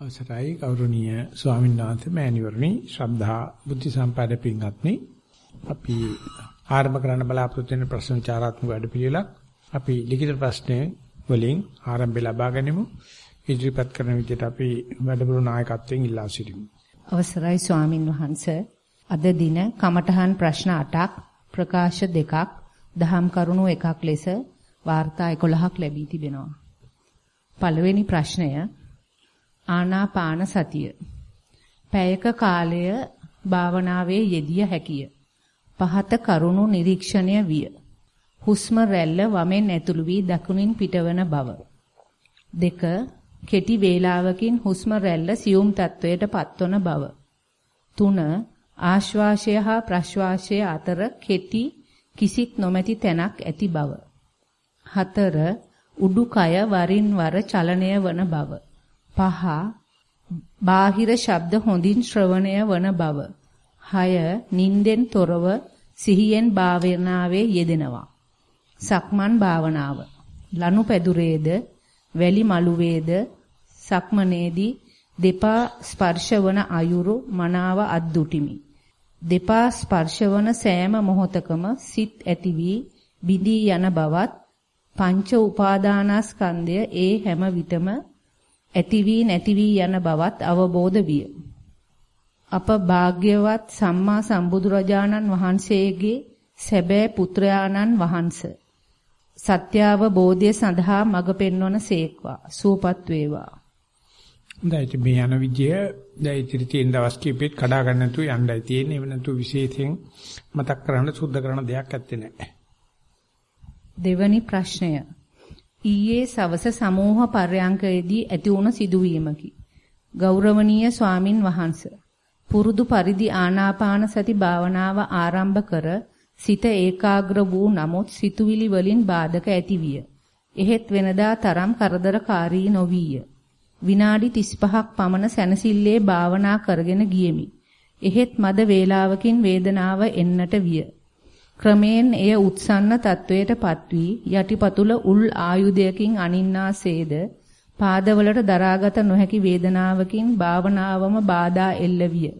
අවසරයි ගෞරවනීය ස්වාමීන් වහන්සේ මෑණිවරණි. ශ්‍රද්ධා බුද්ධ සම්පන්න පින්වත්නි අපි ආරම්භ කරන්න බලාපොරොත්තු වෙන ප්‍රශ්න විචාරාත්මක වැඩපිළිවෙලක්. අපි ලිඛිත ප්‍රශ්න වලින් ආරම්භය ලබා ගනිමු. ඉදිරිපත් කරන විදිහට අපි වැඩමුළු නායකත්වයෙන් ඉල්ලා සිටිමු. අවසරයි ස්වාමින් වහන්සේ. අද දින කමඨහන් ප්‍රශ්න 8ක් ප්‍රකාශ දෙකක් දහම් කරුණු එකක් ලෙස වාර්තා 11ක් ලැබී තිබෙනවා. පළවෙනි ප්‍රශ්නය ආනාපාන සතිය. පැයක කාලය භාවනාවේ යෙදිය හැකිය. පහත කරුණු නිරීක්ෂණය විය. හුස්ම රැල්ල වමෙන් ඇතුළු වී දකුණින් පිටවන බව. දෙක කෙටි වේලාවකින් හුස්ම රැල්ල සියුම් තත්වයට පත්වන බව. තුන ආශ්වාසය හා ප්‍රශ්වාසය අතර කෙටි කිසිත් නොමැති තැනක් ඇති බව. හතර උඩුකය වරින් වර චලනය වන බව. පහ බාහිර ශබ්ද හොඳින් ශ්‍රවණය වන බව. 6 නින්දෙන් තොරව සිහියෙන් භාවනාවේ යෙදෙනවා. සක්මන් භාවනාව. ලනු පැදුරේද වැලි මළුවේද සක්මනේදී දෙපා ස්පර්ශවන අයුරු මනාව අද්දුටිමි. දෙපා ස්පර්ශවන සෑම මොහොතකම සිත් ඇති වී බිඳී යන බවත් පංච උපාදානස්කන්ධය ඒ හැම විටම ඇති වී නැති වී යන බවත් අවබෝධ විය. අප භාග්‍යවත් සම්මා සම්බුදුරජාණන් වහන්සේගේ සැබෑ පුත්‍රයාණන් වහන්සේ සත්‍යාවබෝධය සඳහා මඟ පෙන්වන සේක්වා සුවපත් වේවා. දැන් මේ යන විදිය දැන් ඉතිරි තියෙන දවස් කිහිපෙත් කඩා ගන්න නැතුව යන්නයි තියෙන්නේ. එව නැතුව විශේෂයෙන් මතක් කරන්න සුද්ධ කරන දෙයක් ඇත්තේ නැහැ. දෙවැනි ප්‍රශ්නය ඊයේ සවස සමූහ පර්යංකයේදී ඇති වුණ සිදුවීමකි. ගෞරවනීය ස්වාමින් වහන්සේ පුරුදු පරිදි ආනාපාන සති භාවනාව ආරම්භ කර සිත ඒකාග්‍ර වූ නමුත් සිතුවිලි වලින් බාධක ඇතිවිය. එහෙත් වෙනදා තරම් කරදරකාරී නොවිය. විනාඩි 35ක් පමණ සැනසille භාවනා කරගෙන ගියෙමි. එහෙත් මද වේලාවකින් වේදනාව එන්නට විය. ක්‍රමයෙන් එය උත්සන්න තත්වයටපත් වී යටිපතුල උල් ආයුධයකින් අනින්නාසේද පාදවලට දරාගත නොහැකි වේදනාවකින් භාවනාවම බාධා එල්ලවිය.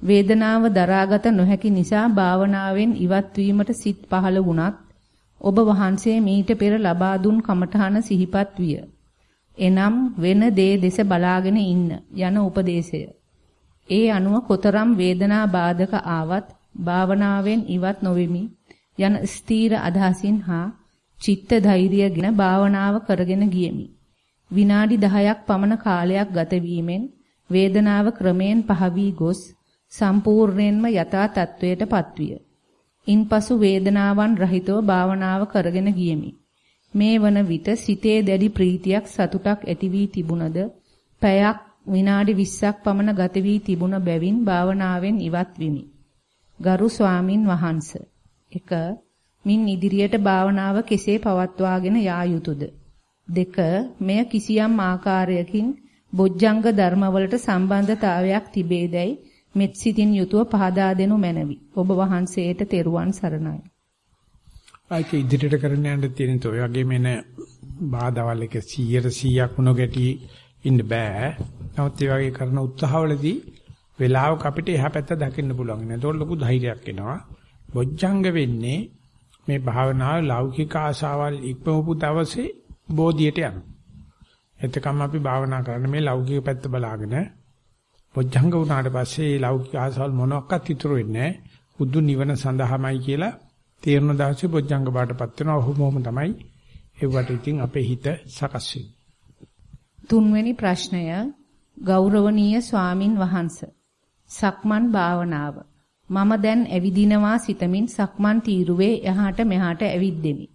වේදනාව දරාගත නොහැකි නිසා භාවනාවෙන් ඉවත් වීමට සිත් පහළ වුණත් ඔබ වහන්සේ මීට පෙර ලබා දුන් කමඨහන සිහිපත් විය. එනම් වෙන දේ දෙස බලාගෙන ඉන්න යන උපදේශය. ඒ අනුව කොතරම් වේදනා බාධක ආවත් භාවනාවෙන් ඉවත් නොවෙමි යන ස්ථීර අදහසින් හා චිත්ත ධෛර්යගෙන භාවනාව කරගෙන ගියෙමි. විනාඩි 10ක් පමණ කාලයක් ගත වීමෙන් වේදනාව ක්‍රමයෙන් පහ වී ගොස් සම්පූර්ණයෙන්ම යථා තත්වයට පත්විය. ඉන්පසු වේදනාවන් රහිතව භාවනාව කරගෙන ගියෙමි. මේ වන විට සිතේ දැඩි ප්‍රීතියක් සතුටක් ඇති වී තිබුණද පැයක් විනාඩි 20ක් පමණ ගත වී තිබුණ බැවින් භාවනාවෙන් ඉවත් වෙමි. ගරු ස්වාමින් වහන්ස. 1 මින් ඉදිරියට භාවනාව කෙසේ පවත්වාගෙන යා යුතුද? 2 මෙය කිසියම් ආකාරයකින් බොජ්ජංග ධර්මවලට සම්බන්ධතාවයක් තිබේදයි මෙත් සිතින් යුතුව පහදා දෙනු මැනවි. ඔබ වහන්සේට තෙරුවන් සරණයි. ආයික ඉදිරියට කරන්න යන්න තියෙන තෝ වගේ මෙන බාධාවල් එක 100 100ක් වුණ ගැටි ඉන්න බෑ. නමුත් ඒ වගේ කරන උත්සාහවලදී වෙලාවක අපිට එහා පැත්ත දකින්න පුළුවන්. නේද? ලොකු ධෛර්යයක් එනවා. බොජ්ජංග වෙන්නේ මේ භාවනාව ලෞකික ආශාවල් ඉක්මවපු දවසේ බෝධියට යනවා. එතකම් අපි භාවනා කරන්නේ මේ ලෞකික පැත්ත බලාගෙන බොජ්ජංග වුණාට පස්සේ මේ ලෞකික ආශාවල් මොනක්වත් ඉතුරු වෙන්නේ නැහැ. බුදු නිවන සඳහාමයි කියලා තේරුණ දවසේ බොජ්ජංග බාටපත් වෙනවා. ඔහොමම තමයි ඒවට ඉතින් අපේ හිත සකස් වෙන්නේ. තුන්වෙනි ප්‍රශ්නය ගෞරවනීය ස්වාමින් වහන්සේ සක්මන් භාවනාව. මම දැන් ඇවිදිනවා සිතමින් සක්මන් තීරුවේ එහාට මෙහාට ඇවිද්දෙමි.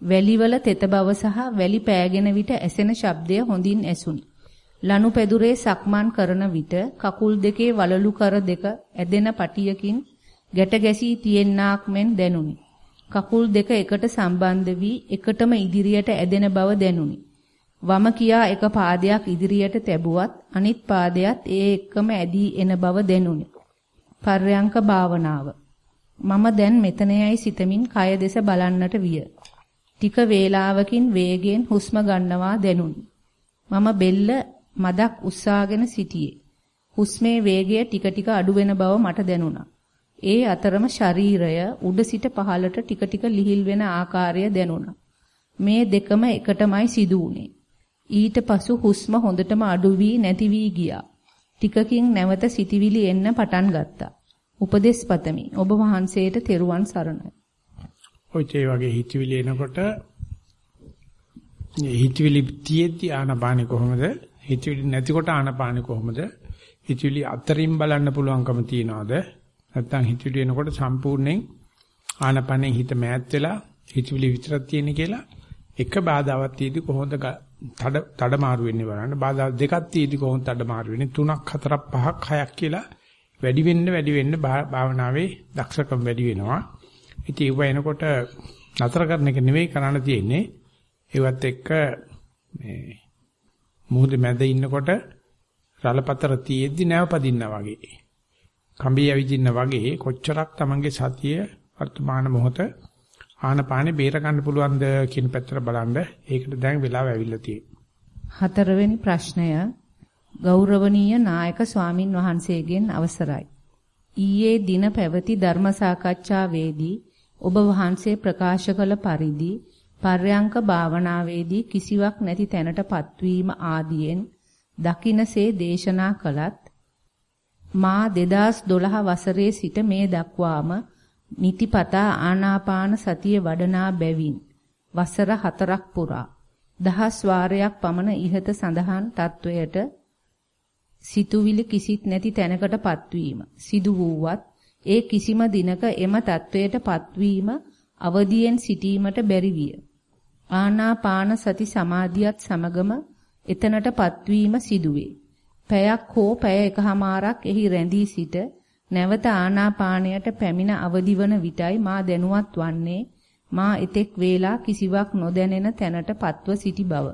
වැලිවල තෙත බව සහ වැලි පෑගෙන විට ඇසෙන ශබ්දය හොඳින් ඇසුනි. ලනු පැදුරේ සක්මන් කරන විට කකුල් දෙකේ වලලු කර දෙක ඇදෙන පටියකින් ගැට ගැසී තියෙන්නාක් මෙන් දැනුනි. කකුල් දෙක එකට සම්බන්ධ වී එකටම ඉදිරියට ඇදෙන බව දැනුනි. වම කියා එක පාදයක් ඉදිරියට තැබුවත් අනිත් පාදයට ඒ එක්කම ඇදී එන බව දැනුනි. පර්යංක භාවනාව. මම දැන් මෙතනයයි සිතමින් කය දෙස බලන්නට විය. ටික වේලාවකින් වේගයෙන් හුස්ම ගන්නවා දැනුනි. මම බෙල්ල මදක් උස්සාගෙන සිටියේ. හුස්මේ වේගය ටික ටික අඩු වෙන බව මට දැනුණා. ඒ අතරම ශරීරය උඩ සිට පහළට ටික ටික ලිහිල් වෙන ආකාරය දැනුණා. මේ දෙකම එකටමයි සිදු වුනේ. ඊට පසු හුස්ම හොඳටම අඩු වී නැති වී ගියා. ටිකකින් නැවත සිටිවිලි එන්න පටන් ගත්තා. උපදේශ පතමි. ඔබ වහන්සේට තෙරුවන් සරණයි. ඔය ඒ වගේ හිතවිලි එනකොට හිතවිලි තියෙද්දි ආනපානෙ කොහොමද? හිතවිලි නැතිකොට ආනපානෙ කොහොමද? හිතවිලි අතරින් බලන්න පුළුවන්කම තියනවාද? නැත්නම් හිතවිලි එනකොට සම්පූර්ණයෙන් ආනපනෙන් හිත මෑත් වෙලා හිතවිලි විතරක් තියෙන කියලා එක බාධාවක් තියෙදි කොහොමද තඩ තඩ මාරු වෙන්නේ බලන්න. බාධා දෙකක් තියෙදි කොහොමද තඩ මාරු වෙන්නේ? තුනක් හතරක් පහක් හයක් කියලා වැඩි වෙන්න වැඩි වෙන්න භාවනාවේ දක්ෂකම් වැඩි වෙනවා. ඉතින් ඒව එනකොට නතර කරන එක නෙවෙයි කරන්න තියෙන්නේ. ඒවත් එක්ක මේ මුහුද මැද ඉන්නකොට රළපතර තියෙද්දි නැවපදින්නා වගේ. කම්බි ඇවිදින්න වගේ කොච්චරක් Tamange සතිය වර්තමාන මොහොත ආනපානේ බේර ගන්න පුළුවන්ද කියන පැත්තට බලන්න. ඒකට දැන් වෙලාව ඇවිල්ලා තියෙනවා. හතරවෙනි ප්‍රශ්නය ගෞරවනීය නායක ස්වාමින් වහන්සේගෙන් අවසරයි. ඊයේ දින පැවති ධර්ම සාකච්ඡාවේදී ඔබ වහන්සේ ප්‍රකාශ කළ පරිදි පර්යංක භාවනාවේදී කිසිවක් නැති තැනටපත් වීම ආදියෙන් දකින්නසේ දේශනා කළත් මා 2012 වසරේ සිට මේ දක්වාම නිතිපතා ආනාපාන සතිය වඩනා බැවින් වසර 4ක් පුරා දහස් වාරයක් පමණ ඉහත සඳහන් තත්වයට සිතුවිලි කිසිත් නැති තැනකටපත් වීම සිදු වූවත් ඒ කිසිම දිනක එම තත්වයටපත් වීම අවදියෙන් සිටීමට බැරි විය. ආනාපාන සති සමාධියත් සමගම එතනටපත් වීම සිදුවේ. පැයක් හෝ පැය එකහමාරක් එහි රැඳී සිට නැවත ආනාපානයට පැමිණ අවදිවන විටයි මා දැනුවත් වන්නේ මා එතෙක් වේලා කිසිවක් නොදැනෙන තැනට පත්ව සිටි බව.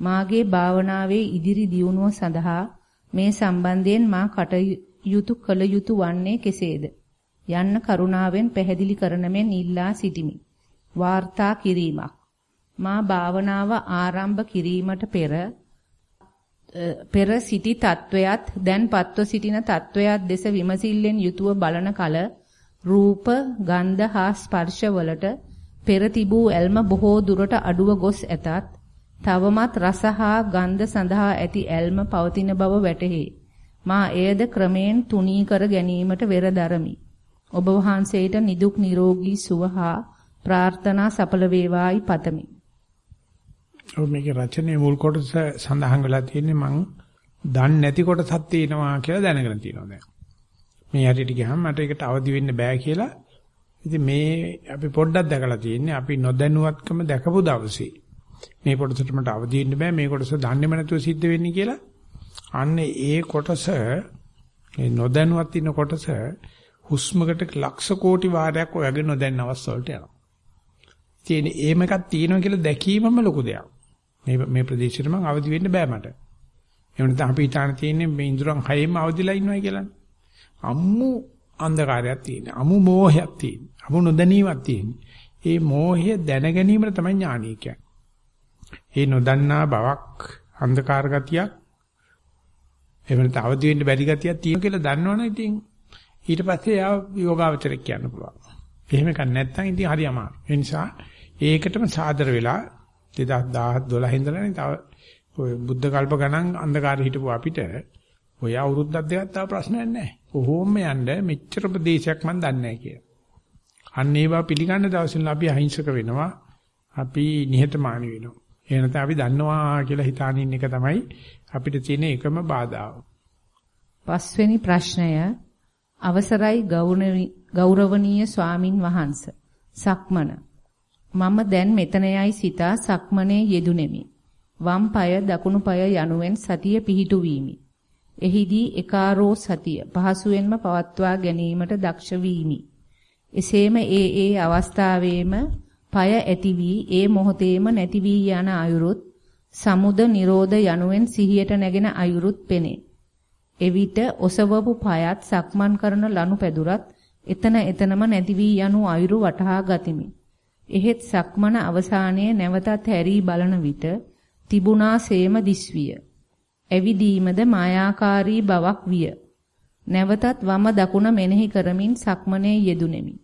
මාගේ භාවනාවේ ඉදිරි දියුණුව සඳහා මේ සම්බන්ධයෙන් මා කටයුතු කළ යුතු වන්නේ කෙසේද? යන්න කරුණාවෙන් පැහැදිලි කරන මෙන් ඉල්ලා සිටිමි. වාර්තා කිරීමක්. මා භාවනාව ආරම්භ කිරීමට පෙර පෙර සිටි තත්වයක් දැන් පත්ව සිටින තත්වයක් දෙස විමසිල්ලෙන් යුතුව බලන කල රූප ගන්ධ හා ස්පර්ශ වලට පෙර තිබූ ඇල්ම බොහෝ දුරට අඩුව ගොස් ඇතත් තවමත් රස හා ගන්ධ සඳහා ඇති ඇල්ම පවතින බව වැටහි. මා එයද ක්‍රමයෙන් තුනී කර ගැනීමට වෙර දරමි. ඔබ වහන්සේට නිදුක් නිරෝගී සුව හා ප්‍රාර්ථනා සඵල වේවායි පතමි. ඔව් මේකේ රචනයේ මුල් කොටස සඳහන් වෙලා තියෙන්නේ මං දන්නේ නැති කොටසක් තියෙනවා කියලා දැනගෙන තියෙනවා දැන්. මේ හැටියට ගියහම මට ඒකට අවදි වෙන්න බෑ කියලා. ඉතින් මේ අපි පොඩ්ඩක් දැකලා තියෙන්නේ අපි නොදැනුවත්කම දැකපු දවසේ. මේ කොටසට මට අවදි වෙන්න බෑ මේ කොටස දන්නේම නැතුව සිද්ධ වෙන්නේ කියලා. අන්න ඒ කොටස මේ නොදැනුවත් ඉන්න කොටස හුස්මකට ලක්ෂ කෝටි වාරයක් ඔයගේ නොදැන්න අවස්ථාවලට යනවා. ඉතින් එහෙම එකක් තියෙනවා කියලා දැකීමම ලොකු දෙයක්. මේ මේ ප්‍රදේශෙට මම අවදි වෙන්න බෑ මට. එහෙම නැත්නම් අපි හිතාන තියෙන්නේ මේ ඉඳුරන් හයෙම අවදිලා ඉන්නවා කියලා. අම්මු අන්ධකාරයක් තියෙන. අමු මෝහයක් තියෙන. අමු නොදැනීමක් තියෙන. ඒ මෝහය දැන ගැනීමට තමයි ඥානය කියන්නේ. ඒ නොදන්නා බවක් අන්ධකාර ගතියක් එහෙම නැත්නම් අවදි වෙන්න බැරි ගතියක් තියෙන කියලා දන්නවනේ ඉතින් ඊට පස්සේ යා යෝගාවචරයක් කියන්න පුළුවන්. එහෙම එකක් නැත්නම් ඉතින් හරි අමාරුයි. ඒ නිසා ඒකටම සාදර වෙලා 2012 ඉඳලානේ තව ඔය බුද්ධ කල්ප ගණන් අන්ධකාරය හිටපු අපිට ඔය අවුරුද්දක් දෙකක් තව ප්‍රශ්නයක් නැහැ. කොහොම යන්න මෙච්චර ප්‍රදේශයක් මන් දන්නේ නැහැ කියලා. අන්න ඒවා පිළිගන්න දවසින් අපි අහිංසක වෙනවා. අපි නිහතමානී වෙනවා. ඒ නැත්නම් අපි දන්නවා කියලා හිතාන ඉන්න එක තමයි අපිට තියෙන එකම බාධාව. පස්වෙනි ප්‍රශ්නය අවසරයි ගෞරවනීය ස්වාමින් වහන්සේ. සක්මන මම දැන් මෙතන යයි සිතා සක්මනේ යෙදුණෙමි. වම් පාය දකුණු පාය යනුවෙන් සතිය පිහිටුවීමි. එහිදී එකාරෝ සතිය පහසුවෙන්ම පවත්වා ගැනීමට දක්ෂ වීමි. එසේම ඒ ඒ අවස්ථාවේම পায় ඇති වී ඒ මොහොතේම නැති වී යන අයුරුත් සමුද නිරෝධ යනුවෙන් සිහියට නැගෙන අයුරුත් පෙනේ. එවිට ඔසවපු পায়ත් සක්මන් කරන ලනු පැදුරත් එතන එතනම නැති වී යනු අයුරු වටහා ගතිමි. එහෙත් සක්මන අවසානයේ නැවතත් හැරී බලන විට තිබුණා සේම දිස්විය. ඇවිදීමද මායාකාරී බවක් විය. නැවතත් වම දකුණ මෙනෙහි කරමින් සක්මනේ යෙදුණෙමි.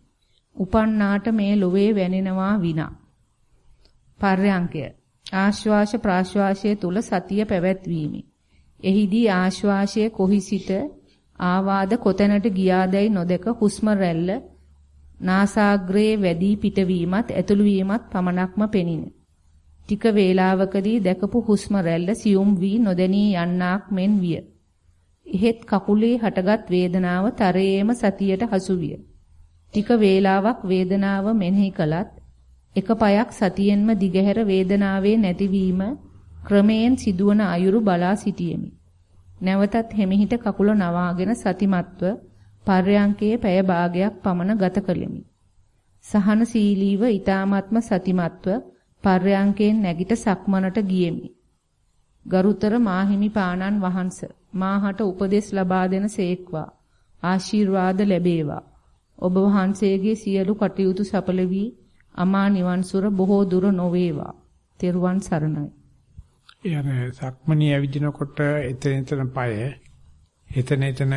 උපන්නාට මේ ලොවේ වැනෙනවා විනා. පර්යංකය ආශ්වාස ප්‍රාශ්වාසයේ තුල සතිය පැවැත්වීමි. එහිදී ආශ්වාසයේ කොහි සිට ආවාද කොතැනට ගියාදැයි නොදක හුස්ම රැල්ල නාසාග්‍රේ වැඩි පිටවීමත් ඇතුළු වීමත් පමණක්ම පෙනින. ටික වේලාවකදී දැකපු හුස්ම රැල්ල සියුම් වී නොදැනී යන්නාක් මෙන් විය. එහෙත් කකුලේ හටගත් වේදනාව තරයේම සතියට හසු විය. ටික වේලාවක් වේදනාව මෙනෙහි කළත් එක පයක් සතියෙන්ම දිගහැර වේදනාවේ නැතිවීම ක්‍රමයෙන් සිදුවන අයුරු බලා සිටියෙමි. නැවතත් හිමිහිට කකුල නවාගෙන සතිමත්ව පර්යංකයේ පැය භාගයක් පමණ ගත කළෙමි. සහනශීලීව ඊ타මාත්ම සතිමත්ව පර්යංකයෙන් නැගිට සක්මනට ගියෙමි. ගරුතර මාහිමි පාණන් වහන්ස මාහට උපදෙස් ලබා දෙන සේක්වා ආශිර්වාද ලැබේවා. ඔබ වහන්සේගේ සියලු කටයුතු සඵල වී අමා නිවන් සුර බොහෝ දුර නොවේවා. තෙරුවන් සරණයි. එයානේ සක්මණී ඇවිදිනකොට එතන එතන পায় එතන එතන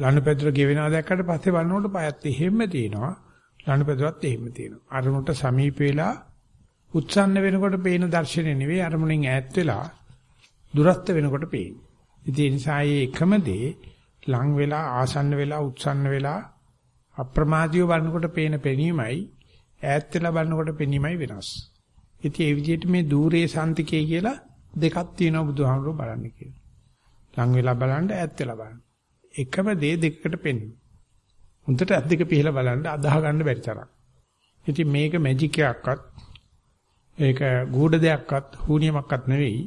ලනුපැදුර ගෙවෙනවා දැක්කට පස්සේ බලනකොට පයත් එහෙම්ම තියෙනවා ලනුපැදුරත් එහෙම්ම තියෙනවා අරමුණට සමීප වෙලා උත්සන්න වෙනකොට පේන දර්ශනය නෙවෙයි අරමුණෙන් ඈත් වෙලා දුරස්ත වෙනකොට පේන්නේ ඉතින් ඒ නිසා මේ එකම දේ ලං වෙලා ආසන්න වෙලා උත්සන්න වෙලා අප්‍රමාදීව බලනකොට පේන පෙනීමයි ඈත් වෙලා බලනකොට පෙනීමයි වෙනස් ඉතින් ඒ විදිහට මේ দূරේ සාන්තිකේ කියලා දෙකක් තියෙනවා බුදුහාමුදුරුවෝ බලන්න කියලා. ලං වෙලා බලන්න ඈත් වෙලා බලන්න. එකම දේ දෙකකට පෙන්වන. හොඳට අත් දෙක පිහලා බලන්න අදාහ ගන්න බැරි තරම්. ඉතින් මේක මැජික් එකක්වත් ඒක ගුඪ දෙයක්වත් හුනියමක්වත් නෙවෙයි.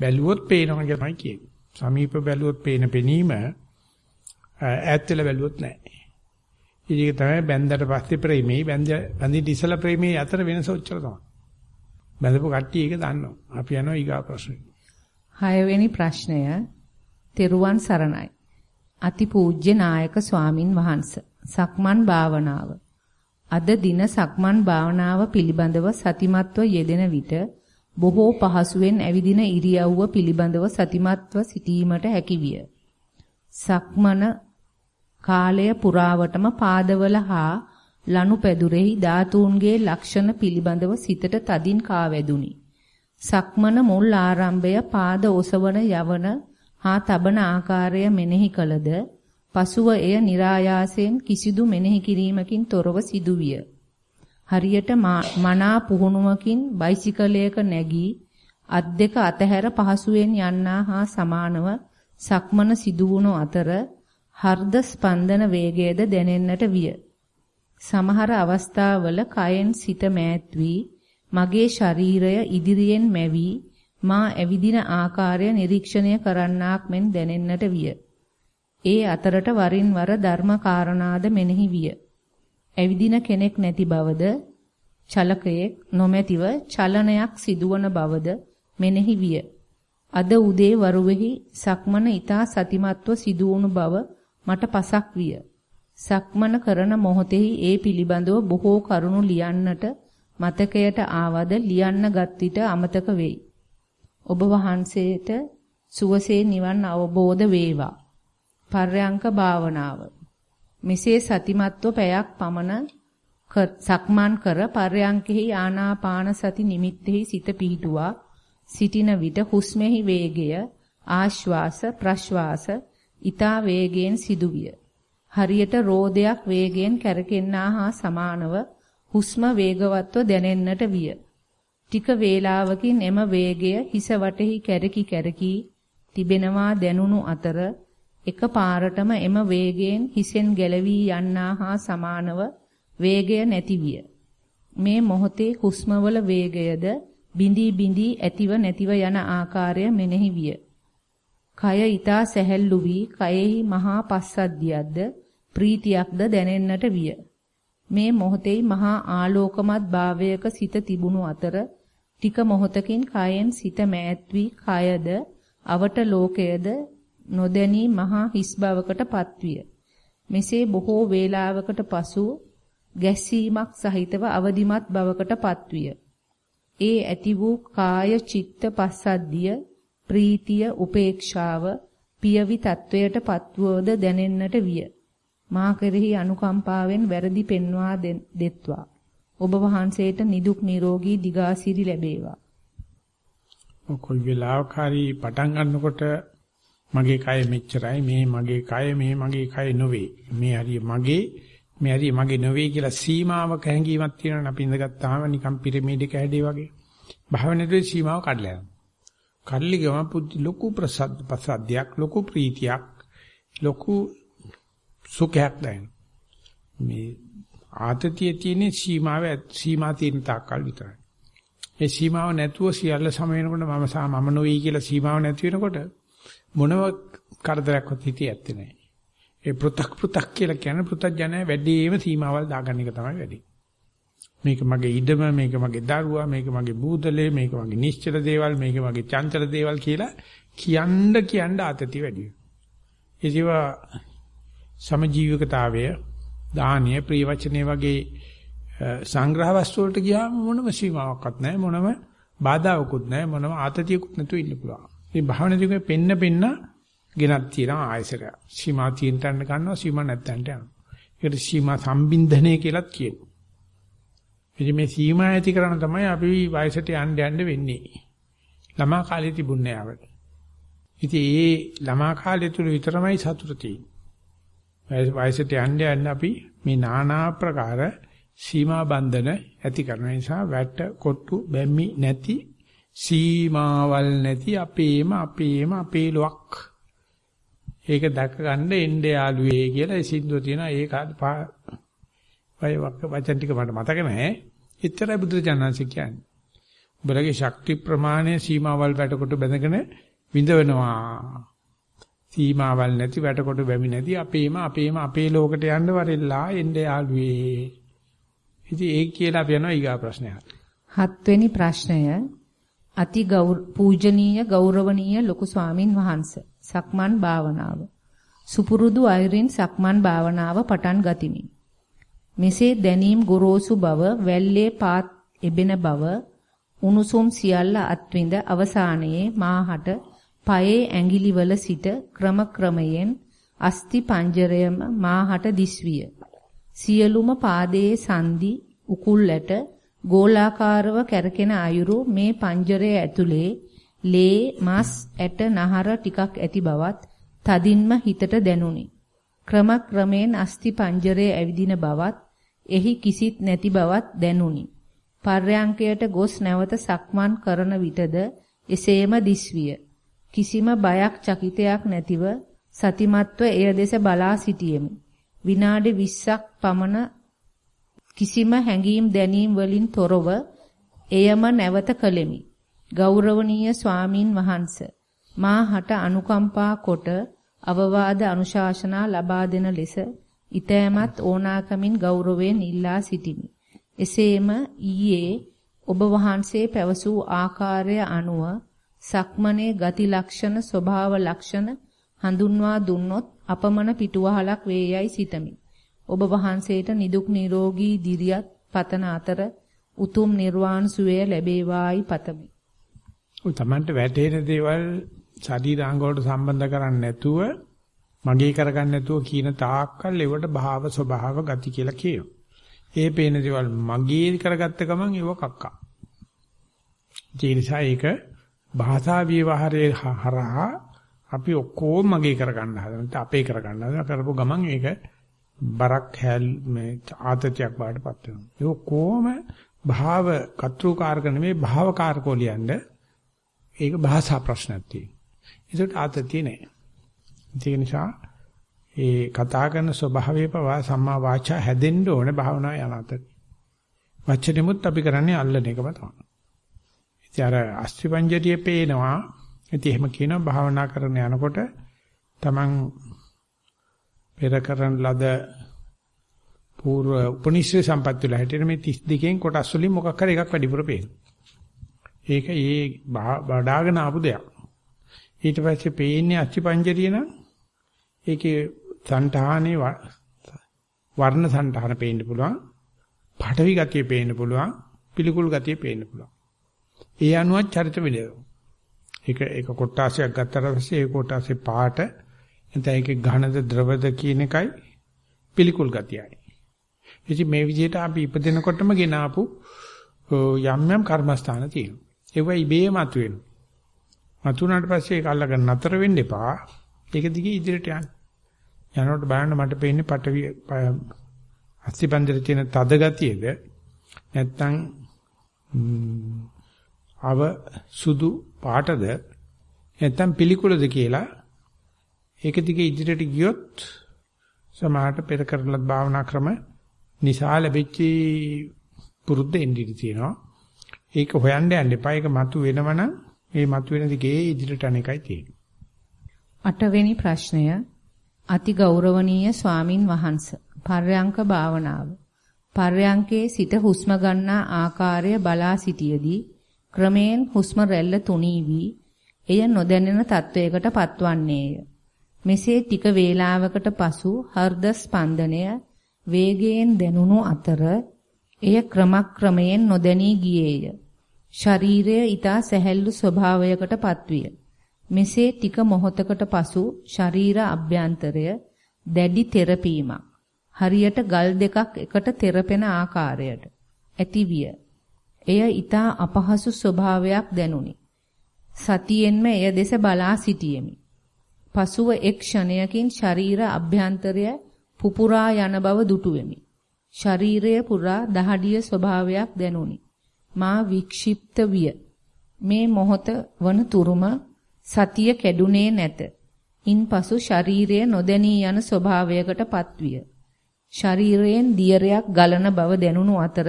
බැලුවොත් පේනවා කියලායි කියන්නේ. සමීප බැලුවොත් පේන පෙනීම ඈත් වෙලා බැලුවොත් නැහැ. ඉතින් තමයි බැන්දට පස්සේ ප්‍රේමී බැන්ද බැඳින්න ඉස්සලා ප්‍රේමී අතර වෙනස ඔච්චර තමයි. බැලපු කට්ටිය ඒක දන්නවා. අපි යනවා ඊගා ප්‍රශ්නෙට. හයවෙනි ප්‍රශ්නය තෙරුවන් සරණයි. අතිපූජ්‍ය නායක ස්වාමින් වහන්සේ. සක්මන් භාවනාව. අද දින සක්මන් භාවනාව පිළිබඳව සතිමත්ව යෙදෙන විට බොහෝ පහසුවෙන් ඇවිදින ඉරියව්ව පිළිබඳව සතිමත්ව සිටීමට හැකිවිය. සක්මන කාලය පුරාවටම පාදවල හා ලනුපැදුරෙහි ධාතුන්ගේ ලක්ෂණ පිළිබඳව සිතට තදින් කා වැදුනි. සක්මන මුල් ආරම්භය පාද ඔසවන යවන හා තබන ආකාරය මෙනෙහි කළද පසුව එය નિરાයාසයෙන් කිසිදු මෙනෙහි කිරීමකින් තොරව සිදුවිය. හරියට මනා පුහුණුවකින් බයිසිකලයක නැගී අත් දෙක අතහැර පහසුවෙන් යන්නා හා සමානව සක්මන සිදුවුණු අතර හර්ද ස්පන්දන වේගයද දැනෙන්නට විය. සමහර අවස්ථාවල කයෙන් සිත මෑත් වී මගේ ශරීරය ඉදිරියෙන් මැවි මා ඇවිදින ආකාරය නිරීක්ෂණය කරන්නාක් මෙන් දැනෙන්නට විය. ඒ අතරට වරින් වර ධර්ම කාරණාද මෙනෙහි විය. ඇවිදින කෙනෙක් නැති බවද චලකයෙක් නොමැතිව චලනයක් සිදුවන බවද මෙනෙහි විය. අද උදේ වරුවෙහි සක්මන ඊතා සතිමත්ව සිදුවුණු බව මට පසක් විය. සක්මන කරන මොහොතෙහි ඒ පිළිබඳව බොහෝ කරුණු ලියන්නට මතකයට ආවද ලියන්න ගත් විට අමතක වෙයි. ඔබ වහන්සේට සුවසේ නිවන් අවබෝධ වේවා. පර්යංක භාවනාව. මෙසේ සතිමත්ව පැයක් පමණ සක්මන් කර පර්යංකෙහි ආනාපාන සති නිමිත්තෙහි සිත පිහිටුවා සිටින විට හුස්මෙහි වේගය ආශ්වාස ප්‍රශ්වාස ඊතා වේගයෙන් සිදුවිය. හරියට රෝදයක් වේගයෙන් කැරකෙන්නා හා සමානව හුස්ම වේගවත්ව දැනෙන්නට විය. ටික වේලාවකින් එම වේගය හිස වටෙහි කැරකි කැරකි තිබෙනවා දැනුණු අතර එක පාරටම එම වේගයෙන් හිසෙන් ගැලවී යන්නා හා සමානව වේගය නැති විය. මේ මොහොතේ හුස්මවල වේගයද බිඳී බිඳී ඇතිව නැතිව යන ආකාරය මෙනෙහි විය. කය ඊතා සැහැල්ලු වී කයෙහි මහා පස්සද්ධියක්ද ප්‍රීතියක්ද දැනෙන්නට විය. මේ මොහොතේ මහා ආලෝකමත් භාවයක සිත තිබුණු අතර ටික මොහොතකින් කයෙන් සිත මෑත් වී කයද අවට ලෝකයද නොදැනී මහා හිස් බවකට පත්විය. මෙසේ බොහෝ වේලාවකට පසු ගැස්සීමක් සහිතව අවදිමත් බවකට පත්විය. ඒ ඇති වූ කාය චිත්ත පස්සද්ධිය ප්‍රීතිය, උපේක්ෂාව පියවි තත්වයට පත්වවද දැනෙන්නට විය. මා කෙරෙහි අනුකම්පාවෙන් වැරදි පෙන්වා දෙත්වා. ඔබ වහන්සේට නිදුක් නිරෝගී දිගාසිරි ලැබේවා. කොයි වෙලාවක හරි පටන් ගන්නකොට මගේ කය මෙච්චරයි මේ මගේ කය මේ මගේ කය නොවේ. මේ හරිය මගේ මේ හරිය මගේ නොවේ කියලා සීමාවක හැඟීමක් තියෙනවා අපි ඉඳගත්තාම නිකන් පිරමීඩයක හැඩේ වගේ. භාවනාවේ සීමාව කඩලා යනවා. කල්ලි ගම පුදු ලොකු ප්‍රසද්ද ප්‍රසද්දයක් ලොකු ප්‍රීතියක් ලොකු සුඛයක් දැනෙනවා මේ ආතතිය තියෙන සීමාව සීමා තියෙන තාක්කල් විතරයි මේ සීමාව නැතුව සියල්ල සම වෙනකොට මම සා මම නොවි කියලා සීමාව නැති වෙනකොට මොනව කරදරයක්වත් හිතේ ඇත්තේ නැහැ ඒ පෘ탁 පෘ탁 කියලා කියන්නේ පෘ탁ජනය වැඩිම සීමාවල් දාගන්න එක තමයි වැඩි. මේක මගේ ඉඩම, මේක මගේ දරුවා, මේක මගේ බූදලේ, මේක මගේ නිශ්චල දේවල්, මේක මගේ චංචල දේවල් කියලා කියන්න කියන්න ආතති වැඩි වෙනවා. සමජීවිකතාවය දානීය ප්‍රිය වචනේ වගේ සංග්‍රහ වස්තු වලට ගියාම මොනම සීමාවක්වත් නැහැ මොනම බාධාවකුත් නැහැ මොනම ආතතියකුත් නැතුව ඉන්න පුළුවන්. මේ භාවනාවේ පෙන්න පෙන්න ගෙනත් තියෙනවා ආයසක. සීමා තියෙන්න ගන්නවා සීමා නැත්තන්ට යනවා. ඒකට සීමා සම්බින්ධනය කියලාත් කියනවා. ඉතින් මේ සීමා ඇති කරන තමයි අපි වයසට යන්න යන්න වෙන්නේ. ළමා කාලේ තිබුණේ ආවට. ඉතින් ඒ ළමා කාලය තුල විතරමයි සතුට තියෙන්නේ. වයසට යන්න යන්න අපි මේ নানা ප්‍රකාර සීමා බන්ධන ඇති කරන නිසා වැට කොට්ටු බැම්මි නැති සීමාවල් නැති අපේම අපේම අපේ ලොක් ඒක දැක ගන්න එන්නේ යාළුවේ කියලා ඒ සින්දුව තියෙනවා ඒක වය වචන ටික මට මතක නැහැ. එච්චරයි බුදුරජාණන්සේ කියන්නේ. උඹලගේ ශක්ති ප්‍රමාණය සීමාවල් වැටකොට බැඳගෙන විඳවනවා. සීමාවල් නැති වැටකොට බැමි නැති අපේම අපේම අපේ ලෝකෙට යන්න වරෙල්ලා එන්නේ යාළුවේ. ඉතින් ඒක කියලා අපි යනවා ඊගා ප්‍රශ්නයට. හත්වෙනි ප්‍රශ්නය අති පූජනීය ගෞරවනීය ලොකු ස්වාමින් වහන්සේ සක්මන් භාවනාව සුපුරුදු අයරින් සක්මන් භාවනාව පටන් ගතිමි. මෙසේ දැනීම් ගොරෝසු බව, වැල්ලේ පාත් එබෙන බව, උණුසුම් සියල්ල අත්විඳ අවසානයේ මාහට පයේ ඇඟිලිවල සිට ක්‍රම ක්‍රමයෙන් අස්ති පංජරයම මාහට දිස්විය. සියලුම පාදයේ සන්ධි උකුල්ලට ගෝලාකාරව කැරකෙන අයුරු මේ පංජරය ඇතුලේ ලේ මස් ඇට නහර ටිකක් ඇති බවත් තදින්ම හිතට දැනුනි. ක්‍රම ක්‍රමයෙන් අස්ති පංජරයේ ඇවිදින බවත් එහි කිසිත් නැති බවත් දැනුනි. පර්යංකයට ගොස් නැවත සක්මන් කරන විටද එසේම දිස්විය. කිසිම බයක් චකිතයක් නැතිව සතිමත්ව එය දෙස බලා සිටියෙමි. විනාඩි 20ක් පමණ කිසිම හැඟීම් දැනීම් වලින් තොරව එයම නැවත කළෙමි. ගෞරවනීය ස්වාමින් වහන්සේ මා හට අනුකම්පා කොට අවවාද අනුශාසනා ලබා දෙන ලෙස ඊතෑමත් ඕනාකමින් ගෞරවයෙන් ඉල්ලා සිටිමි. එසේම ඊයේ ඔබ වහන්සේ පැවසූ ආකාරය අනුව සක්මනේ ගති ලක්ෂණ ස්වභාව ලක්ෂණ හඳුන්වා දුන්නොත් අපමණ පිටුවහලක් වේයයි සිතමි. ඔබ වහන්සේට නිදුක් නිරෝගී දිරියත් පතන අතර උතුම් නිර්වාණ සුවය ලැබේවායි පතමි. ඔය Tamanට වැටෙන දේවල් ශරීරාංග වලට සම්බන්ධ කරන්නේ නැතුව මගේ කරගන්න නැතුව කියන තාක්කල් ඒවට භාව ස්වභාව ගති කියලා කියනවා. ඒ පේන දේවල් මගේ කරගත්ත ගමන් ඒව කක්කා. ඒ නිසා ඒක භාෂා විවහාරයේ හරහා අපි ඔක්කොම මගේ කරගන්න හදන අපේ කරගන්න හදන කරපු ගමන් ඒක බරක් හැල් මේ ආතතියක් බාටපත් වෙනවා. ඒ ඔක්කොම භාව කතෘකාරක නෙමෙයි භාවකාරකෝ ලියන්නේ. ඒක භාෂා ප්‍රශ්නක් තියෙනවා. ඒකට ආතතිය නෑ. ඒක නිසා ඒ කතා කරන ස්වභාවය පවා සම්මා වාචා හැදෙන්න ඕනේ භාවනාව යන අතර. වචනෙමුත් අපි කරන්නේ අල්ලන එකම තමයි. ඉතින් අර අස්තිපංජරිය පේනවා. ඉතින් එහෙම කියනවා භාවනා කරන යනකොට තමන් පෙර කරන ලද පූර්ව උපනිෂේ සම්පත් වල හැටියට මේ 32කින් කොටස් වලින් මොකක් හරි එකක් වැඩිපුර පේනවා. ඒක ඒ වඩාගෙන ආපු දෙයක්. ඊට පස්සේ පේන්නේ අච්චිපංජරිය නම් ඒකේ సంతානේ වර්ණ సంతාන පේන්න පුළුවන්. පාඨවි ගතිය පේන්න පුළුවන්. පිළිකුල් ගතිය පේන්න පුළුවන්. ඒ අනුව චරිත විදේව. ඒක ඒක කොටාසයක් ගත්තට පස්සේ ඒ කොටාසේ පාට නැත්නම් ඒකේ ඝනද ද්‍රවද කියන එකයි පිළිකුල් ගතියයි. ඉතින් මේ විදිහට අපි ඉපදෙනකොටම ගෙන ආපු යම් යම් කර්මස්ථාන තියෙනවා. ඒවා ඉබේම මතුවෙනවා. මතුනාට පස්සේ ඒක අල්ලගෙන නතර වෙන්න එපා. ඒක දිගේ ඉදිරියට යන්න. යනකොට බලන්න මට පේන්නේ පටවි අස්තිපන්දරේ තියෙන තද ගතියද නැත්නම් අව සුදු පාටද නැත්නම් පිළිකුලද කියලා ඒක දිගේ ඉදිරියට ගියොත් සමාහට පෙර කරලත් භාවනා ක්‍රම නිසා ලැබිච්ච පුරුද්ද එන්නේ තියෙනවා. ඒක හොයන්න යන්න එපා. ඒක මතු වෙනවනම් මේ මතු වෙන දිගේ ඉදිරියට අනේකයි තියෙන්නේ. අටවෙනි ප්‍රශ්නය අති ගෞරවනීය ස්වාමින් වහන්සේ පර්යංක භාවනාව පර්යංකේ සිට හුස්ම ගන්නා ආකාරය බලා සිටියේදී ක්‍රමයෙන් හුස්ම රැල්ල තුනී වී එය නොදැනෙන තත්වයකට පත්වන්නේය. මෙසේ ටික වේලාවකට පසු හෘද ස්පන්දනය වේගයෙන් දැනුණු අතර එය ක්‍රමක්‍රමයෙන් නොදැනී ගියේය. ශරීරය ඊතා සැහැල්ලු ස්වභාවයකට පත්විය. මෙසේ ටික මොහොතකට පසු ශරීර අභ්‍යන්තරය දැඩි තෙරපීමක් හරියට ගල් දෙකක් එකට තෙරපෙන ආකාරයට ඇතිවිය. එය ඊතා අපහසු ස්වභාවයක් දැනුනි. සතියෙන්ම එය දෙස බලා සිටියෙමි. පසුව එක් ක්ෂණයකින් ශරීර අභ්‍යන්තරය පුපුරා යන බව දුටුවෙමි. ශරීරය පුරා දහඩිය ස්වභාවයක් දැනුනි. මා වික්ෂිප්ත විය. මේ මොහොත වන තුරුම සතිය කැඩුනේ නැත. ඉන්පසු ශරීරය නොදැනී යන ස්වභාවයකට පත්විය. ශරීරයෙන් දියරයක් ගලන බව දැනුණු අතර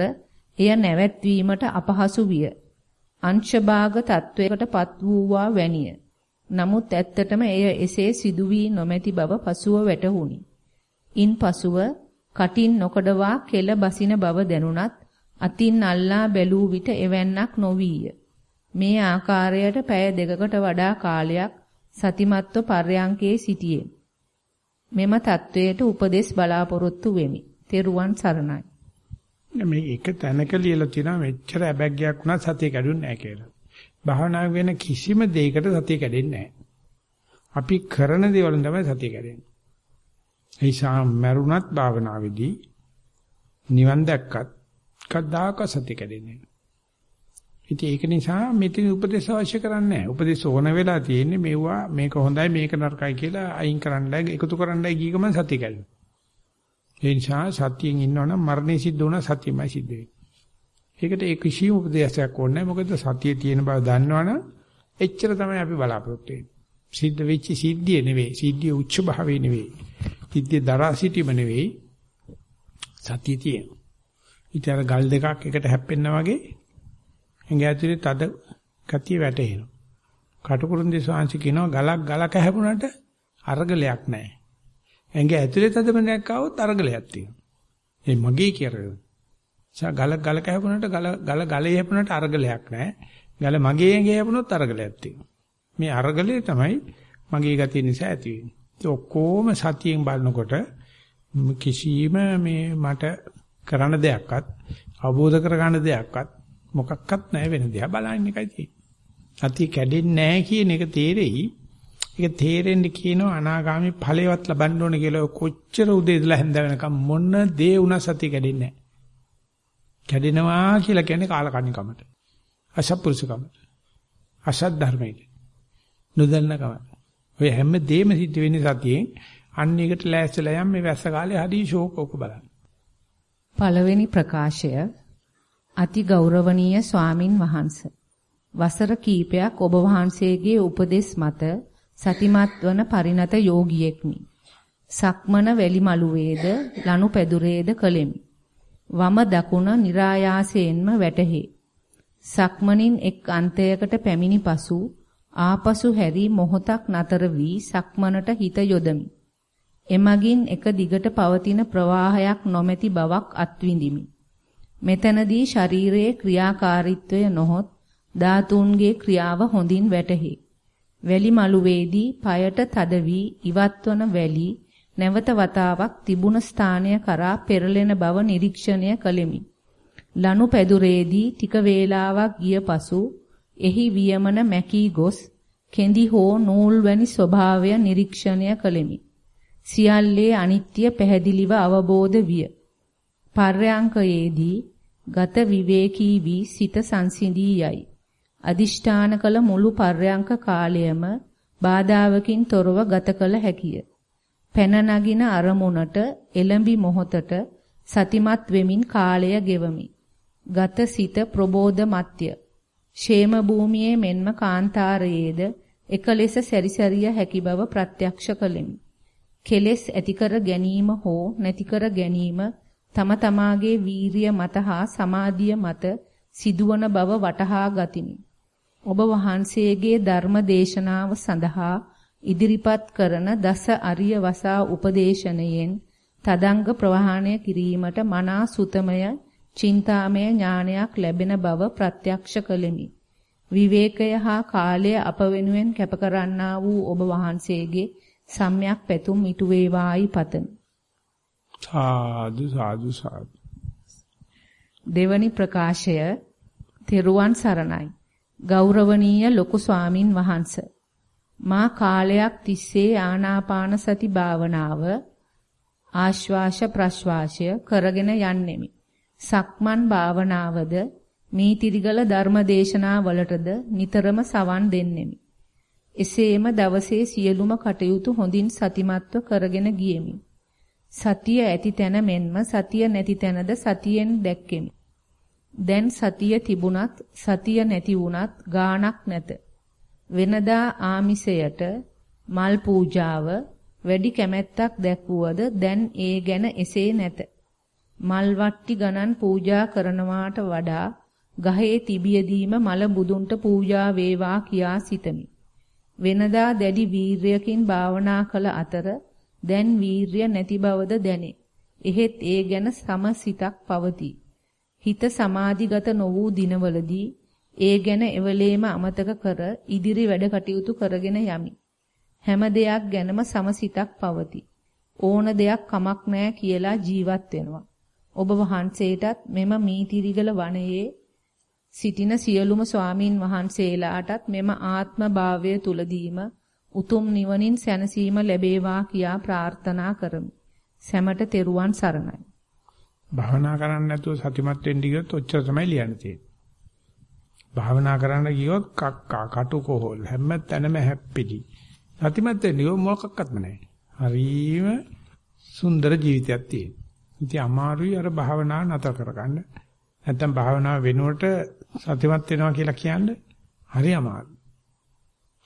එය නැවැත්වීමට අපහසු විය. අංශභාග තත්වයකට පත් වූවා වැනිය. නමුත් ඇත්තටම එය එසේ සිදු වී නොමැති බව පසුව වැටහුණි. ඉන් පසුව කටින් නොකඩවා කෙල බසින බව දැනුණත් අතින් අල්ලා බැලූ විට එවන්නක් නොවිය. මේ ආකාරයට පැය දෙකකට වඩා කාලයක් සතිමත්ව පර්යංකේ සිටියේ. මෙම தത്വයට උපදෙස් බලාපොරොත්තු වෙමි. තෙරුවන් සරණයි. මේ එක තැනක ලියලා තියෙනවා මෙච්චර අබැග්යක් වුණා සතිය කැඩුන්නේ නැහැ කියලා. භාවනාව වෙන කිසිම දෙයකට සතිය කැඩෙන්නේ නැහැ. අපි කරන දේවල් තමයි සතිය කැඩෙන්නේ. ඒ නිසා මරුණත් භාවනාවේදී නිවන් දැක්කත් කද්දාක සතිය කැඩෙන්නේ නැහැ. ඉතින් ඒක නිසා මෙතන උපදේශ අවශ්‍ය කරන්නේ නැහැ. උපදේශ ඕන වෙලා තියෙන්නේ මේවා මේක හොඳයි මේක නරකයි කියලා අයින් කරන්නයි එකතු කරන්නයි ගිය ගමන් සතිය කැඩෙනවා. ඒ නිසා සතියෙන් ඉන්නවනම් මරණය සිද්ධ වුණා සතියමයි සිද්ධ වෙන්නේ. ඒකට ඒ කිසිම උපදේශයක් ඕනේ නැහැ. මොකද සතියේ තියෙන බව දන්නවනම් එච්චර තමයි අපි බලාපොරොත්තු වෙන්නේ. සිද්ධ වෙච්ච සිද්ධිය නෙවෙයි, සිද්ධිය උච්ච භාවයේ නෙවෙයි. සිද්ධිය දරා සිටීම නෙවෙයි. සතිය තියෙන. ඊටර ගල් දෙකක් එකට හැප්පෙනා වගේ ඇඟ ඇතුලේ තද ගතිය වැටෙනවා. කටුකුරුන්දේ ස්වාංශ කියනවා ගලක් ගලක හැපුණට අරගලයක් නැහැ. ඇඟ ඇතුලේ තදමනක් ආවොත් අරගලයක් තියෙනවා. ඒ මගේ කියරේ. සා ගල ගලක හැපුණට ගල ගල ගලේ හැපුණට අරගලයක් නැහැ. ගල මගේ ඇඟේ හැපුණොත් අරගලයක් තියෙනවා. මේ අරගලේ තමයි මගේ ගතිය නිසා ඇති වෙන්නේ. ඒ ඔක්කොම සතියෙන් බලනකොට කිසිම මේ මට කරන්න දෙයක්වත් අවබෝධ කරගන්න දෙයක්වත් මොකක්වත් නැහැ වෙන දිහා බලන්න එකයි තියෙන්නේ. සතිය කැඩෙන්නේ නැහැ කියන එක තේරෙයි. ඒක තේරෙන්න කියනවා අනාගාමි ඵලයවත් ලබන්න ඕන කියලා කොච්චර උදේ ඉඳලා හැන්ද වෙනකම් මොන දේ වුණා සතිය කැඩෙන්නේ නැහැ. කැඩෙනවා කියලා කියන්නේ කාලකන්නිකමට. අසත්පුරුෂකමට. අසත් ධර්මයට. නොදන්නකම. ඔය හැම දෙයක්ම සිද්ධ වෙන්නේ සතියෙන්. අන්න එකට ලෑස්තිලා යම් මේ වැස්ස කාලේ හරි ෂෝක් ඔක බලන්න. පළවෙනි ප්‍රකාශය අති ගෞරවනීය ස්වාමින් වහන්සේ වසර කීපයක් ඔබ වහන්සේගේ උපදෙස් මත සතිමත් වන පරිණත යෝගියෙක්මි. සක්මන වැලි මළුවේද ලනු පැදුරේද කළෙමි. වම දකුණ નિરાයාසයෙන්ම වැටහි. සක්මනින් එක් අන්තයකට පැමිණි පසු ආපසු හැරි මොහොතක් නතර වී සක්මනට හිත යොදමි. එමගින් එක දිගට පවතින ප්‍රවාහයක් නොමැති බවක් අත්විඳිමි. මෙතනදී ශරීරයේ ක්‍රියාකාරීත්වය නොහොත් ධාතුන්ගේ ක්‍රියාව හොඳින් වැටහි. වැලි මළුවේදී পায়ට තද වී ඉවත්වන වැලි නැවත වතාවක් තිබුණ ස්ථානය කරා පෙරලෙන බව නිරීක්ෂණය කළෙමි. ලනු පැදුරේදී ටික වේලාවක් ගිය පසු එහි වියමන මැකී ගොස් කෙඳි හෝ නූල් වැනි ස්වභාවය නිරීක්ෂණය කළෙමි. සියල්ලේ අනිත්‍ය පැහැදිලිව අවබෝධ විය. පර්යංකයේදී ගත විවේකී වී සිත සංසිඳී යයි. අදිෂ්ඨාන කළ මුළු පර්යංක කාලයම බාධාවකින් තොරව ගත කළ හැකිය. පැන නගින අරමුණට එළඹි මොහොතට සතිමත් වෙමින් කාලය ගෙවමි. ගත සිත ප්‍රබෝධ මත්ය. ෂේම භූමියේ මෙන්ම කාන්තාරයේද එක ලෙස සැරිසරිය හැකි බව ප්‍රත්‍යක්ෂ කළෙමි. කෙලෙස් ඇති කර ගැනීම හෝ නැති කර ගැනීම තම තමාගේ වීරිය මත හා සමාධිය මත සිදුවන බව වටහා ගතිමි. ඔබ වහන්සේගේ ධර්ම දේශනාව සඳහා ඉදිරිපත් කරන දස අරිය වසා උපදේශනයෙන් තදංග ප්‍රවහණය කිරීමට මනා සුතමය චින්තාමය ඥානයක් ලැබෙන බව ප්‍රත්‍යක්ෂ කළෙමි. විවේකය හා කාලය අප වෙනුවෙන් කැප කරන්නා වූ ඔබ වහන්සේගේ සම්්‍යක් පැතුම් ඉටු වේවායි පතමි. සාදු සාදු සාදු. දෙවනි ප්‍රකාශය තෙරුවන් සරණයි. ගෞරවනීය ලොකු ස්වාමින් වහන්සේ මා කාලයක් තිස්සේ ආනාපාන සති භාවනාව ආශ්වාස ප්‍රශ්වාසය කරගෙන යන්නෙමි. සක්මන් භාවනාවද මීතිරිගල ධර්මදේශනා වලටද නිතරම සවන් දෙන්නෙමි. එසේම දවසේ සියලුම කටයුතු හොඳින් සතිමත්ව කරගෙන ගියෙමි. සතිය ඇති තැන මෙන්ම සතිය නැති තැනද සතියෙන් දැක්කෙමි. දැන් සතිය තිබුණත් සතිය නැති වුණත් ගාණක් නැත. වෙනදා ආමිසයට මල් පූජාව වැඩි කැමැත්තක් දැක්වුවද දැන් ඒ ගැන එසේ නැත. මල් වට්ටි ගණන් පූජා කරනවාට වඩා ගහේ තිබියදීම මල බුදුන්ට පූජා වේවා කියා සිතමි. වෙනදා දැඩි වීරයකින් භාවනා කළ අතර දැන් වීරය නැති බවද දැනේ. එහෙත් ඒ ගැන සමසිතක් පවතී. හිත සමාධිගත නො වූ දිනවලදී ඒ ගැන එවලේම අමතක කර ඉදිරි වැඩ කටයුතු කරගෙන යමි. හැම දෙයක් ගැනම සමසිතක් පවතී. ඕන දෙයක් කමක් නෑ කියලා ජීවත් වෙනවා. ඔබ වහන්සේටත් මෙම මීතිරිගල වනයේ සිටින සියලුම ස්වාමින් වහන්සේලාටත් මෙම ආත්ම භාවය තුලදීම උතුම් නිවනින් සැනසීම ලැබේවා කියා ප්‍රාර්ථනා කරමි. සැමට තෙරුවන් සරණයි. භාවනා කරන්නේ නැතුව සතිමත් වෙන්න ගියොත් ඔච්චර තමයි ලියන්න තියෙන්නේ. භාවනා කරන්න ගියොත් කක්කා කටුකොහල් හැම තැනම හැප්පිලි. සතිමත් වෙන්න ගියොත් මොකක්වත්ම නැහැ. හරිම සුන්දර ජීවිතයක් තියෙන. ඉතින් අමාරුයි අර භාවනාව නතර කරගන්න. නැත්තම් භාවනාව වෙනුවට සතිමත් වෙනවා කියලා කියන්නේ හරි අමාරුයි.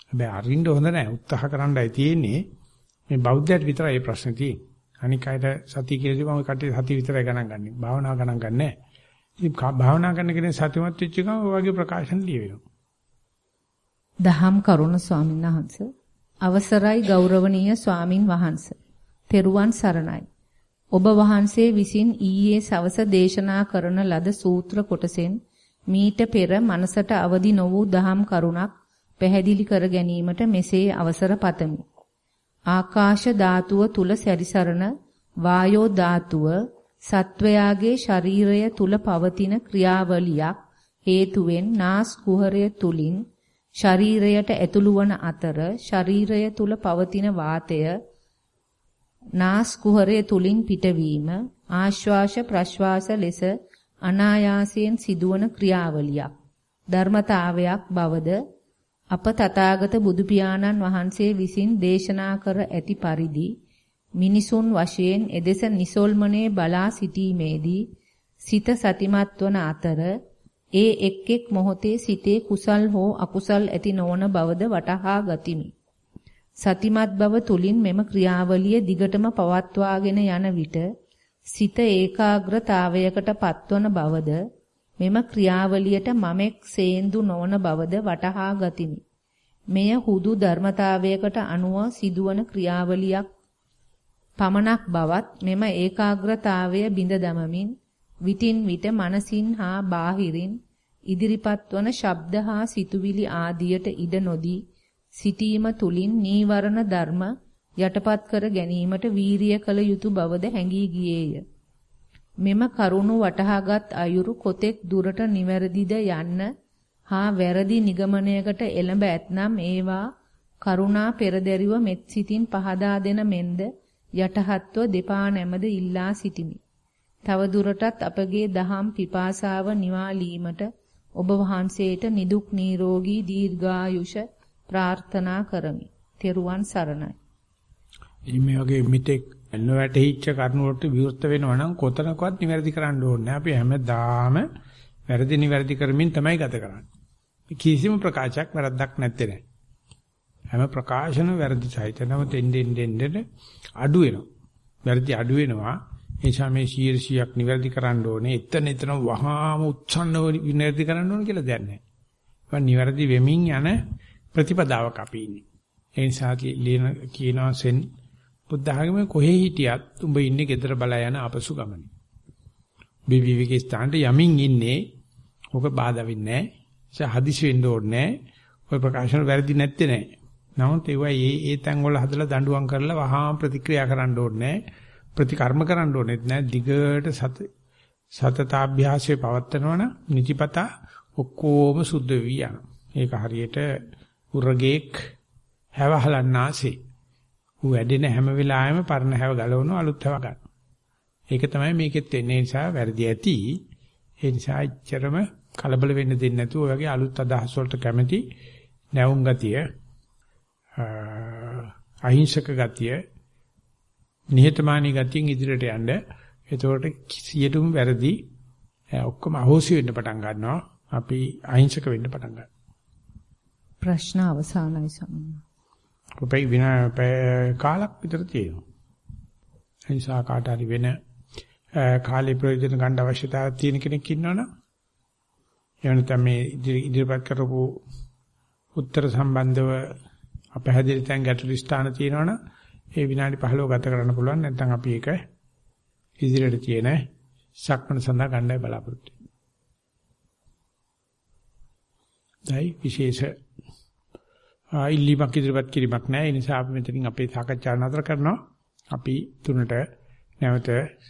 හැබැයි අරින්න හොඳ නැහැ. උත්සාහ කරන්නයි තියෙන්නේ. මේ බෞද්ධයට විතරයි මේ ප්‍රශ්නේ තියෙන්නේ. අනික අයට සතිය කියලා මම කටේ සතිය විතරයි ගණන් ගන්නෙ. භාවනාව ගණන් ගන්නෑ. ඉතින් භාවනා කරන කෙනෙක් සතිමත් වෙච්ච ගමන් ඔය වගේ ප්‍රකාශන ලියවෙනවා. දහම් කරුණ ස්වාමීන් වහන්සේ අවසරයි ගෞරවනීය ස්වාමින් වහන්සේ. තෙරුවන් සරණයි. ඔබ වහන්සේ විසින් ඊයේ සවස දේශනා කරන ලද සූත්‍ර කොටසෙන් මීට පෙර මනසට අවදි නො වූ දහම් කරුණක් පැහැදිලි කර ගැනීමට මෙසේ අවසර පතමි. ආකාශ ධාතුව තුල සැරිසරන වායෝ ධාතුව සත්වයාගේ ශරීරය තුල පවතින ක්‍රියාවලියක් හේතුවෙන් නාස් කුහරය තුලින් ශරීරයට ඇතුළු වන අතර ශරීරය තුල පවතින වාතය නාස් කුහරය තුලින් පිටවීම ආශ්වාස ප්‍රශ්වාස ලෙස අනායාසයෙන් සිදුවන ක්‍රියාවලියක් ධර්මතාවයක් බවද අප තථාගත බුදු පියාණන් වහන්සේ විසින් දේශනා කර ඇති පරිදි මිනිසුන් වශයෙන් එදෙස නිසල්මනේ බලා සිටීමේදී සිත සතිමත් වන අතර ඒ එක් එක් මොහොතේ සිතේ කුසල් හෝ අකුසල් ඇති නොවන බවද වටහා ගතිමි. සතිමත් බව තුලින් මෙම ක්‍රියාවලිය දිගටම පවත්වාගෙන යන විට සිත ඒකාග්‍රතාවයකට පත්වන බවද මෙම ක්‍රියාවලියට මමෙක් සේන්දු නොවන බවද වටහා ගතිමි. මෙය හුදු ධර්මතාවයකට අනුව සිදුවන ක්‍රියාවලියක් පමණක් බවත් මෙම ඒකාග්‍රතාවය බිඳ දමමින් විටින් විට මනසින් හා බාහිරින් ඉදිරිපත් වන ශබ්ද හා සිතුවිලි ආදියට ඉඩ නොදී සිටීම තුලින් නීවරණ ධර්ම යටපත් කර ගැනීමට වීරිය කළ යුතු බවද හැඟී ගියේය. මෙම කරුණු වටහාගත් අයුරු කොතෙක් දුරට නිවැරදිද යන්න හා වැරදි නිගමනයකට එළඹ ඇතනම් ඒවා කරුණා පෙරදැරිව මෙත් සිතින් පහදා දෙන මෙන්ද යටහත්ව දෙපා නැමද ඉල්ලා සිටිමි. තව දුරටත් අපගේ දහම් පිපාසාව නිවාලීමට ඔබ වහන්සේට නිදුක් නිරෝගී දීර්ඝායුෂ ප්‍රාර්ථනා කරමි. තෙරුවන් සරණයි. මේ වගේ මිත්‍යක් නොවැටහිච්ච කරුණු වලට විවෘත වෙනවා නම් කොතනකවත් නිවැරදි කරන්න ඕනේ නැහැ. අපි හැමදාම වැරදි නිවැරදි කරමින් තමයි ගත කරන්නේ. කිසිම ප්‍රකාශයක් වැරද්දක් නැත්තේ නෑ. හැම ප්‍රකාශන වැරදි සහිතනම දෙන්නෙන් දෙන්නෙන් අඩු වෙනවා. වැරදි අඩු වෙනවා. ඒ නිසා මේ 100ක් නිවැරදි කරන්න ඕනේ. එතන එතන වහාම උච්චන්නව නිවැරදි කරන්න ඕනේ කියලා දෙයක් නැහැ. ඒවා නිවැරදි වෙමින් යන ප්‍රතිපදාවක අපි ඉන්නේ. ඒ නිසා ලියන කියනවා සෙන් බුද්ධ ආගමේ කොහේ හිටියත් උඹ ඉන්නේ gedara බලා යන අපසු ගමනේ. බිවිවිගේ ස්ථානට යමින් ඉන්නේ ඔක බාධා වෙන්නේ නැහැ. ඒ හදිසි වෙන්න ඕනේ නැහැ. ඔය ප්‍රකාශන වැරදි නැත්තේ නෑ. නමුත් ඒවා ඒ ඒ තැන් වල හදලා දඬුවම් කරලා වහාම ප්‍රතික්‍රියා කරන්න ඕනේ ප්‍රතිකර්ම කරන්න ඕනෙත් නෑ. දිගට සත සතතාභ්‍යාසයේ පවත්නවනම් නිතිපතා ඔක්කොම සුද්ධ වෙවි යනවා. ඒක හරියට උරගේක් හැවහලන්නාසේ. ඌ වැඩෙන හැම වෙලාවෙම පරණ හැව ගලවනවා අලුත් හැව ගන්න. ඒක තමයි මේකෙත් වෙන්නේ නිසා වැරදි ඇති. ඒ නිසා එච්චරම කලබල වෙන්න දෙන්නේ නැතුව ඔය වගේ අලුත් අදහස් වලට කැමැති නැවුම් ගතිය අහිංසක ගතිය නිහතමානී ගතියෙන් ඉදිරියට යන්න එතකොට සියලුම වැරදි ඔක්කොම අහෝසි වෙන්න පටන් ගන්නවා අපි අහිංසක වෙන්න පටන් ගන්නවා ප්‍රශ්න අවසానයි සමන්න. කොපේ විනා කාලක් විතර තියෙනවා. එනිසා කාට හරි වෙන කාලේ ප්‍රයෝජන ගන්න අවශ්‍යතාවයක් තියෙන කෙනෙක් ඉන්නවනම් එවනතම මේ ඉදිරිපත් කරපු උත්තර සම්බන්ධව අපහැදිලි තැන් ගැටළු ස්ථාන තියෙනවනම් ඒ විනාඩි 15 ගත කරන්න පුළුවන් නැත්නම් අපි ඒක ඉදිරියට තියෙන සක්මන සඳහා ගන්නයි බලාපොරොත්තු වෙන්නේ. විශේෂ ඉල්ලීමක් ඉදිරිපත් කිරීමක් නැහැ. ඒ නිසා අපි මෙතනින් අපේ සාකච්ඡා නතර කරනවා. අපි තුනට නැවත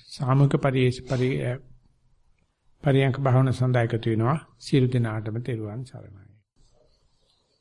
සාමූහික පරිේශ පරියන්ක භාවන සඳහා එකතු වෙනවා. සියලු දෙනාටම තෙරුවන් සරණයි.